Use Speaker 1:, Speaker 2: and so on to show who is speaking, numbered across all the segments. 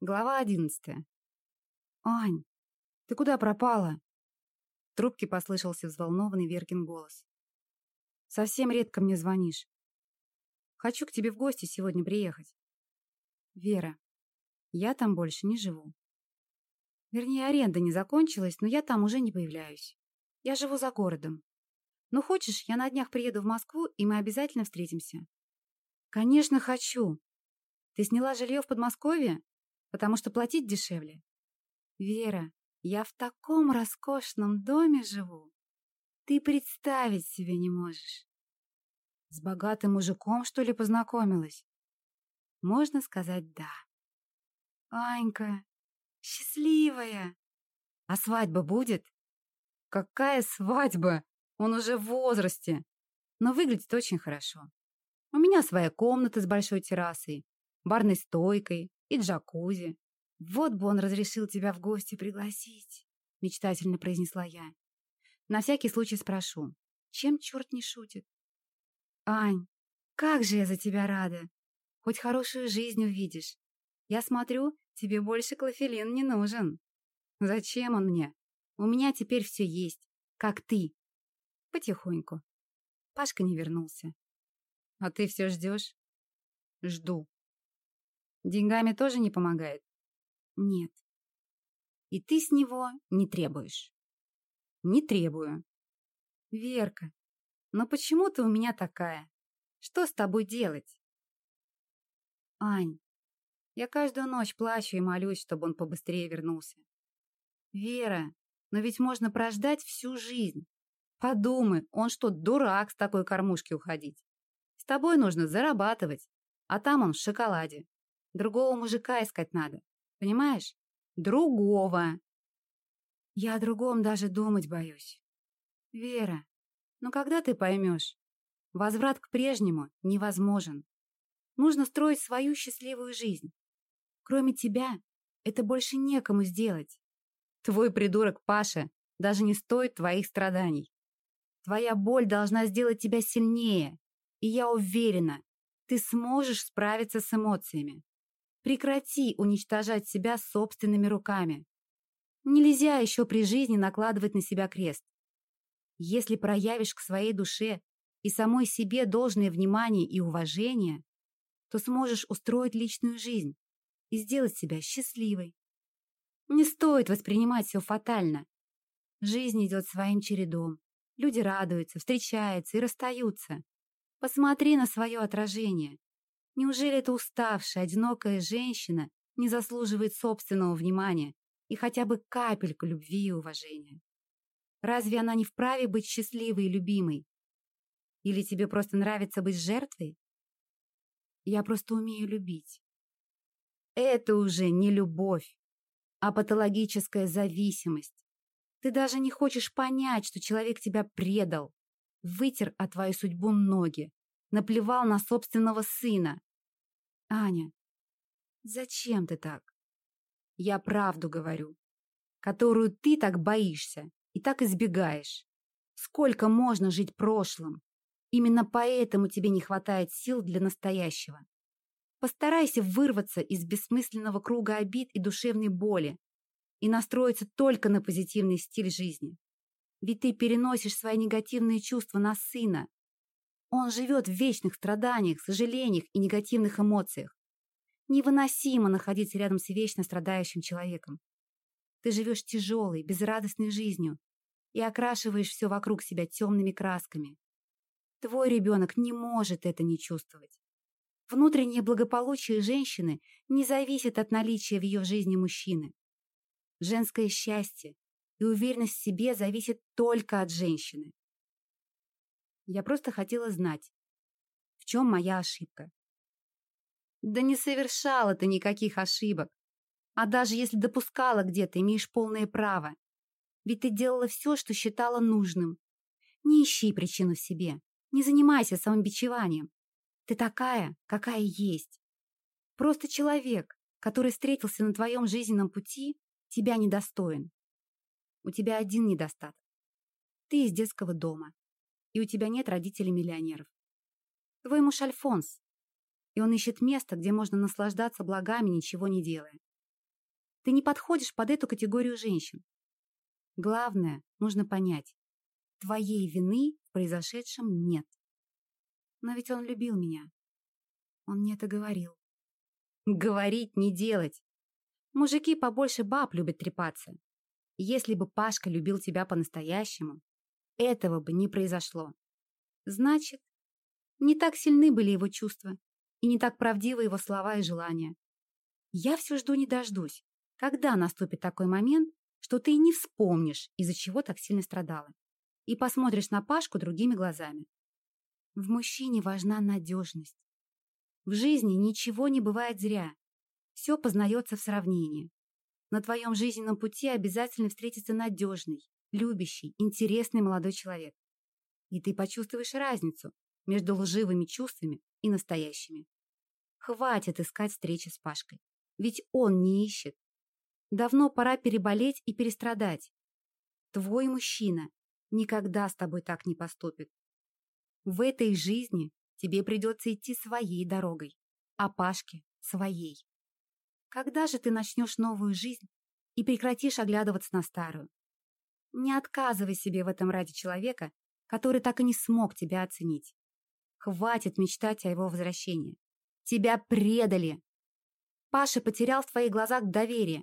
Speaker 1: Глава одиннадцатая. «Ань, ты куда пропала?» В трубке послышался взволнованный Веркин голос. «Совсем редко мне звонишь. Хочу к тебе в гости сегодня приехать. Вера, я там больше не живу. Вернее, аренда не закончилась, но я там уже не появляюсь. Я живу за городом. Ну, хочешь, я на днях приеду в Москву, и мы обязательно встретимся?» «Конечно, хочу. Ты сняла жилье в Подмосковье?» Потому что платить дешевле. Вера, я в таком роскошном доме живу. Ты представить себе не можешь. С богатым мужиком, что ли, познакомилась? Можно сказать «да». Анька, счастливая. А свадьба будет? Какая свадьба? Он уже в возрасте. Но выглядит очень хорошо. У меня своя комната с большой террасой, барной стойкой, и джакузи. Вот бы он разрешил тебя в гости пригласить, мечтательно произнесла я. На всякий случай спрошу, чем черт не шутит? Ань, как же я за тебя рада. Хоть хорошую жизнь увидишь. Я смотрю, тебе больше клофелин не нужен. Зачем он мне? У меня теперь все есть, как ты. Потихоньку. Пашка не вернулся. А ты все ждешь? Жду. Деньгами тоже не помогает? Нет. И ты с него не требуешь? Не требую. Верка, но почему ты у меня такая? Что с тобой делать? Ань, я каждую ночь плачу и молюсь, чтобы он побыстрее вернулся. Вера, но ведь можно прождать всю жизнь. Подумай, он что, дурак с такой кормушки уходить? С тобой нужно зарабатывать, а там он в шоколаде. Другого мужика искать надо. Понимаешь? Другого. Я о другом даже думать боюсь. Вера, ну когда ты поймешь? Возврат к прежнему невозможен. Нужно строить свою счастливую жизнь. Кроме тебя, это больше некому сделать. Твой придурок Паша даже не стоит твоих страданий. Твоя боль должна сделать тебя сильнее. И я уверена, ты сможешь справиться с эмоциями. Прекрати уничтожать себя собственными руками. Нельзя еще при жизни накладывать на себя крест. Если проявишь к своей душе и самой себе должное внимание и уважение, то сможешь устроить личную жизнь и сделать себя счастливой. Не стоит воспринимать все фатально. Жизнь идет своим чередом. Люди радуются, встречаются и расстаются. Посмотри на свое отражение. Неужели эта уставшая, одинокая женщина не заслуживает собственного внимания и хотя бы капельку любви и уважения? Разве она не вправе быть счастливой и любимой? Или тебе просто нравится быть жертвой? Я просто умею любить. Это уже не любовь, а патологическая зависимость. Ты даже не хочешь понять, что человек тебя предал, вытер о твою судьбу ноги, наплевал на собственного сына, Аня, зачем ты так? Я правду говорю, которую ты так боишься и так избегаешь. Сколько можно жить прошлым? Именно поэтому тебе не хватает сил для настоящего. Постарайся вырваться из бессмысленного круга обид и душевной боли и настроиться только на позитивный стиль жизни. Ведь ты переносишь свои негативные чувства на сына, он живет в вечных страданиях, сожалениях и негативных эмоциях. Невыносимо находиться рядом с вечно страдающим человеком. Ты живешь тяжелой, безрадостной жизнью и окрашиваешь все вокруг себя темными красками. Твой ребенок не может это не чувствовать. Внутреннее благополучие женщины не зависит от наличия в ее жизни мужчины. Женское счастье и уверенность в себе зависит только от женщины. Я просто хотела знать, в чем моя ошибка. Да не совершала ты никаких ошибок. А даже если допускала где-то, имеешь полное право. Ведь ты делала все, что считала нужным. Не ищи причину в себе. Не занимайся самобичеванием. Ты такая, какая есть. Просто человек, который встретился на твоем жизненном пути, тебя недостоин. У тебя один недостаток. Ты из детского дома и у тебя нет родителей-миллионеров. Твой муж Альфонс, и он ищет место, где можно наслаждаться благами, ничего не делая. Ты не подходишь под эту категорию женщин. Главное, нужно понять, твоей вины в произошедшем нет. Но ведь он любил меня. Он мне это говорил. Говорить, не делать. Мужики побольше баб любят трепаться. Если бы Пашка любил тебя по-настоящему, этого бы не произошло. Значит, не так сильны были его чувства, и не так правдивы его слова и желания. Я все жду не дождусь, когда наступит такой момент, что ты не вспомнишь, из-за чего так сильно страдала, и посмотришь на Пашку другими глазами. В мужчине важна надежность. В жизни ничего не бывает зря. Все познается в сравнении. На твоем жизненном пути обязательно встретится надежный, любящий, интересный молодой человек. И ты почувствуешь разницу между лживыми чувствами и настоящими. Хватит искать встречи с Пашкой. Ведь он не ищет. Давно пора переболеть и перестрадать. Твой мужчина никогда с тобой так не поступит. В этой жизни тебе придется идти своей дорогой, а Пашке – своей. Когда же ты начнешь новую жизнь и прекратишь оглядываться на старую? Не отказывай себе в этом ради человека, который так и не смог тебя оценить. Хватит мечтать о его возвращении. Тебя предали. Паша потерял в твоих глазах доверие,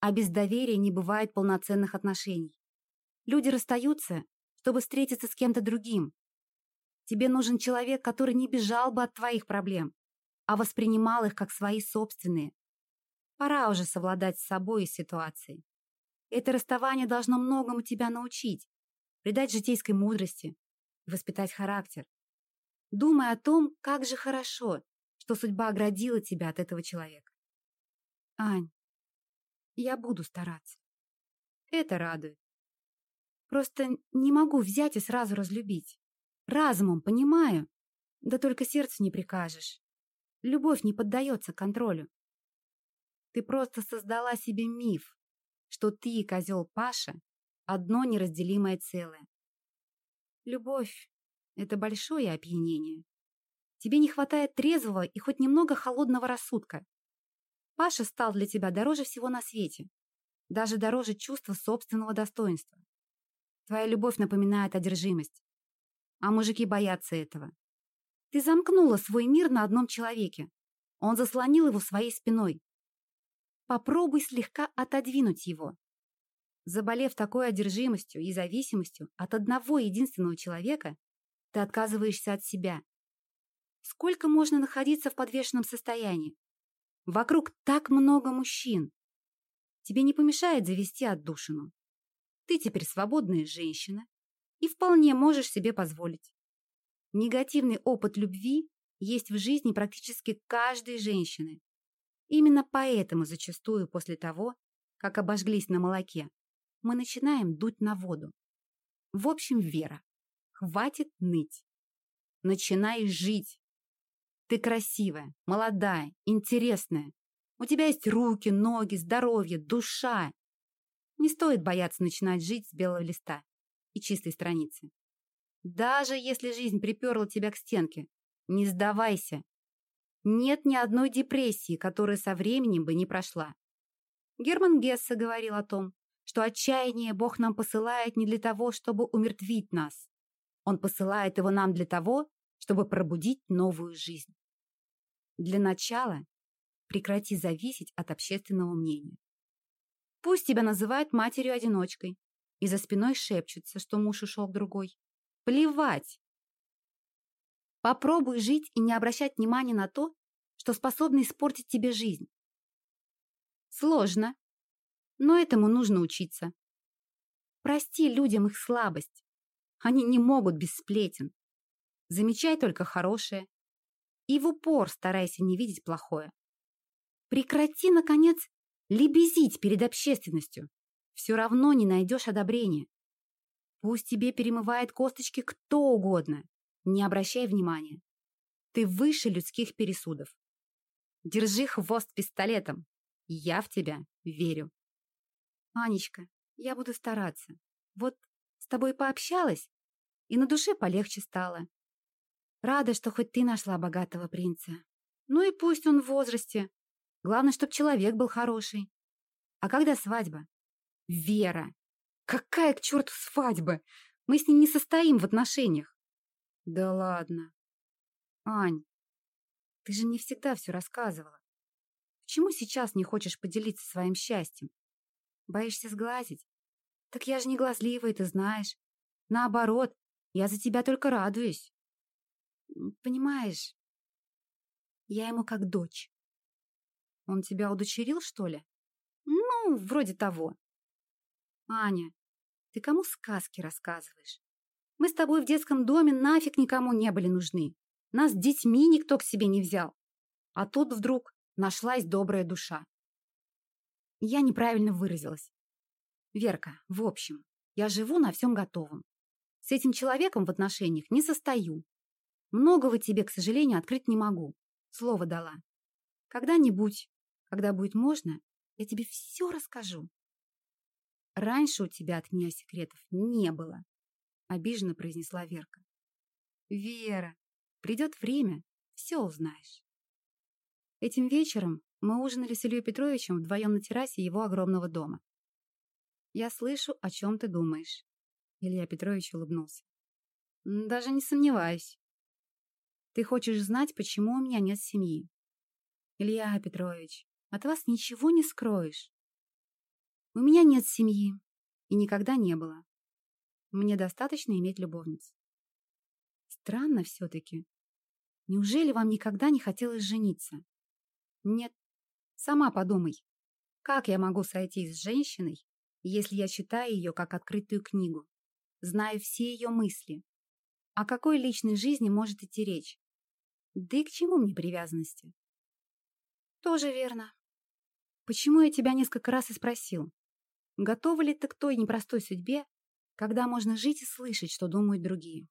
Speaker 1: а без доверия не бывает полноценных отношений. Люди расстаются, чтобы встретиться с кем-то другим. Тебе нужен человек, который не бежал бы от твоих проблем, а воспринимал их как свои собственные. Пора уже совладать с собой и ситуацией. Это расставание должно многому тебя научить, придать житейской мудрости, воспитать характер. Думай о том, как же хорошо, что судьба оградила тебя от этого человека. Ань, я буду стараться. Это радует. Просто не могу взять и сразу разлюбить. Разумом понимаю, да только сердцу не прикажешь. Любовь не поддается контролю. Ты просто создала себе миф, что ты и козел Паша – одно неразделимое целое. Любовь – это большое опьянение. Тебе не хватает трезвого и хоть немного холодного рассудка. Паша стал для тебя дороже всего на свете. Даже дороже чувства собственного достоинства. Твоя любовь напоминает одержимость. А мужики боятся этого. Ты замкнула свой мир на одном человеке. Он заслонил его своей спиной. Попробуй слегка отодвинуть его. Заболев такой одержимостью и зависимостью от одного единственного человека, ты отказываешься от себя. Сколько можно находиться в подвешенном состоянии? Вокруг так много мужчин. Тебе не помешает завести отдушину. Ты теперь свободная женщина и вполне можешь себе позволить. Негативный опыт любви есть в жизни практически каждой женщины. Именно поэтому зачастую после того, как обожглись на молоке, мы начинаем дуть на воду. В общем, Вера, хватит ныть. Начинай жить. Ты красивая, молодая, интересная. У тебя есть руки, ноги, здоровье, душа. Не стоит бояться начинать жить с белого листа и чистой страницы. Даже если жизнь приперла тебя к стенке, не сдавайся. Нет ни одной депрессии, которая со временем бы не прошла. Герман Гессе говорил о том, что отчаяние Бог нам посылает не для того, чтобы умертвить нас. Он посылает его нам для того, чтобы пробудить новую жизнь. Для начала прекрати зависеть от общественного мнения. Пусть тебя называют матерью-одиночкой, и за спиной шепчутся, что муж ушел к другой. Плевать! Попробуй жить и не обращать внимания на то, что способно испортить тебе жизнь. Сложно, но этому нужно учиться. Прости людям их слабость. Они не могут без сплетен. Замечай только хорошее. И в упор старайся не видеть плохое. Прекрати, наконец, лебезить перед общественностью. Все равно не найдешь одобрения. Пусть тебе перемывает косточки кто угодно. Не обращай внимания. Ты выше людских пересудов. Держи хвост пистолетом. Я в тебя верю. Анечка, я буду стараться. Вот с тобой пообщалась, и на душе полегче стало. Рада, что хоть ты нашла богатого принца. Ну и пусть он в возрасте. Главное, чтоб человек был хороший. А когда свадьба? Вера! Какая к черту свадьба? Мы с ним не состоим в отношениях. Да ладно. Ань, ты же мне всегда все рассказывала. Почему сейчас не хочешь поделиться своим счастьем? Боишься сглазить? Так я же не глазливая, ты знаешь. Наоборот, я за тебя только радуюсь. Понимаешь, я ему как дочь. Он тебя удочерил, что ли? Ну, вроде того. Аня, ты кому сказки рассказываешь? Мы с тобой в детском доме нафиг никому не были нужны. Нас с детьми никто к себе не взял. А тут вдруг нашлась добрая душа. Я неправильно выразилась. Верка, в общем, я живу на всем готовом. С этим человеком в отношениях не состою. Многого тебе, к сожалению, открыть не могу. Слово дала. Когда-нибудь, когда будет можно, я тебе все расскажу. Раньше у тебя от меня секретов не было, обиженно произнесла Верка. Вера, придет время, все узнаешь. Этим вечером мы ужинали с Ильей Петровичем вдвоем на террасе его огромного дома. «Я слышу, о чем ты думаешь», — Илья Петрович улыбнулся. «Даже не сомневаюсь. Ты хочешь знать, почему у меня нет семьи?» «Илья Петрович, от вас ничего не скроешь. У меня нет семьи и никогда не было. Мне достаточно иметь любовниц. Странно все-таки. Неужели вам никогда не хотелось жениться? Нет. Сама подумай. Как я могу сойти с женщиной, если я читаю ее как открытую книгу, знаю все ее мысли? О какой личной жизни может идти речь? Да и к чему мне привязанности? Тоже верно. Почему я тебя несколько раз и спросил? Готова ли ты к той непростой судьбе, когда можно жить и слышать, что думают другие?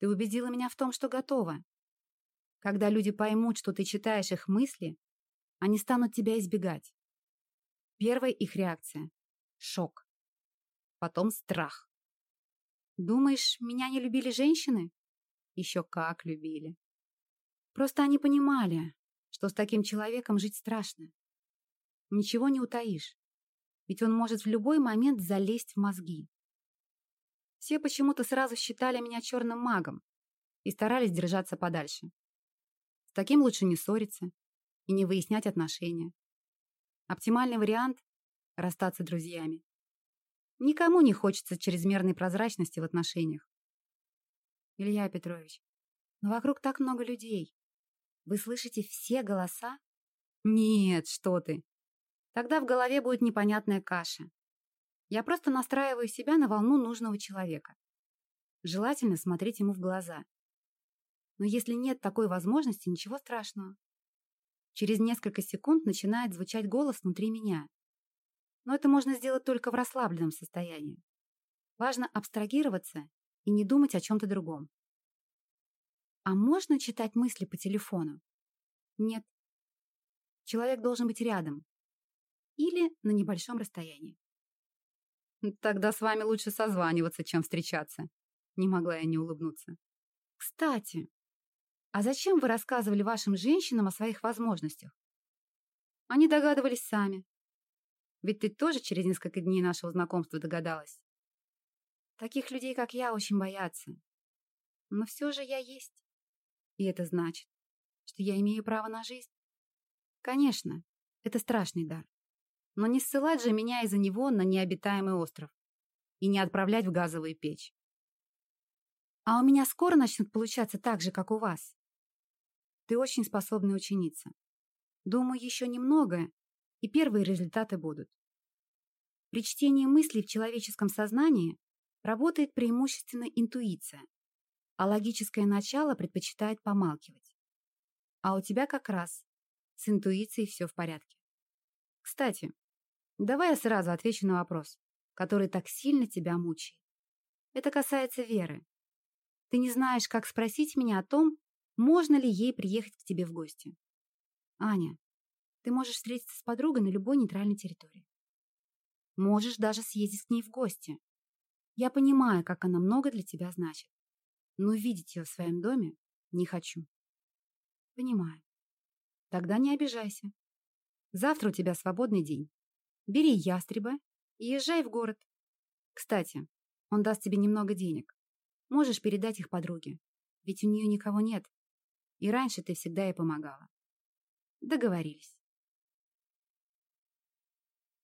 Speaker 1: Ты убедила меня в том, что готова. Когда люди поймут, что ты читаешь их мысли, они станут тебя избегать. Первая их реакция — шок. Потом страх. Думаешь, меня не любили женщины? Еще как любили. Просто они понимали, что с таким человеком жить страшно. Ничего не утаишь, ведь он может в любой момент залезть в мозги. Все почему-то сразу считали меня черным магом и старались держаться подальше. С таким лучше не ссориться и не выяснять отношения. Оптимальный вариант – расстаться друзьями. Никому не хочется чрезмерной прозрачности в отношениях. Илья Петрович, но вокруг так много людей. Вы слышите все голоса? Нет, что ты. Тогда в голове будет непонятная каша. Я просто настраиваю себя на волну нужного человека. Желательно смотреть ему в глаза. Но если нет такой возможности, ничего страшного. Через несколько секунд начинает звучать голос внутри меня. Но это можно сделать только в расслабленном состоянии. Важно абстрагироваться и не думать о чем-то другом. А можно читать мысли по телефону? Нет. Человек должен быть рядом. Или на небольшом расстоянии. Тогда с вами лучше созваниваться, чем встречаться. Не могла я не улыбнуться. Кстати, а зачем вы рассказывали вашим женщинам о своих возможностях? Они догадывались сами. Ведь ты тоже через несколько дней нашего знакомства догадалась. Таких людей, как я, очень боятся. Но все же я есть. И это значит, что я имею право на жизнь. Конечно, это страшный дар. Но не ссылать же меня из-за него на необитаемый остров и не отправлять в газовую печь. А у меня скоро начнут получаться так же, как у вас. Ты очень способная ученица. Думаю, еще немного, и первые результаты будут. При чтении мыслей в человеческом сознании работает преимущественно интуиция, а логическое начало предпочитает помалкивать. А у тебя как раз с интуицией все в порядке. Кстати, давай я сразу отвечу на вопрос, который так сильно тебя мучает. Это касается Веры. Ты не знаешь, как спросить меня о том, можно ли ей приехать к тебе в гости. Аня, ты можешь встретиться с подругой на любой нейтральной территории. Можешь даже съездить к ней в гости. Я понимаю, как она много для тебя значит но видеть ее в своем доме не хочу. Понимаю. Тогда не обижайся. Завтра у тебя свободный день. Бери ястреба и езжай в город. Кстати, он даст тебе немного денег. Можешь передать их подруге, ведь у нее никого нет. И раньше ты всегда ей помогала. Договорились.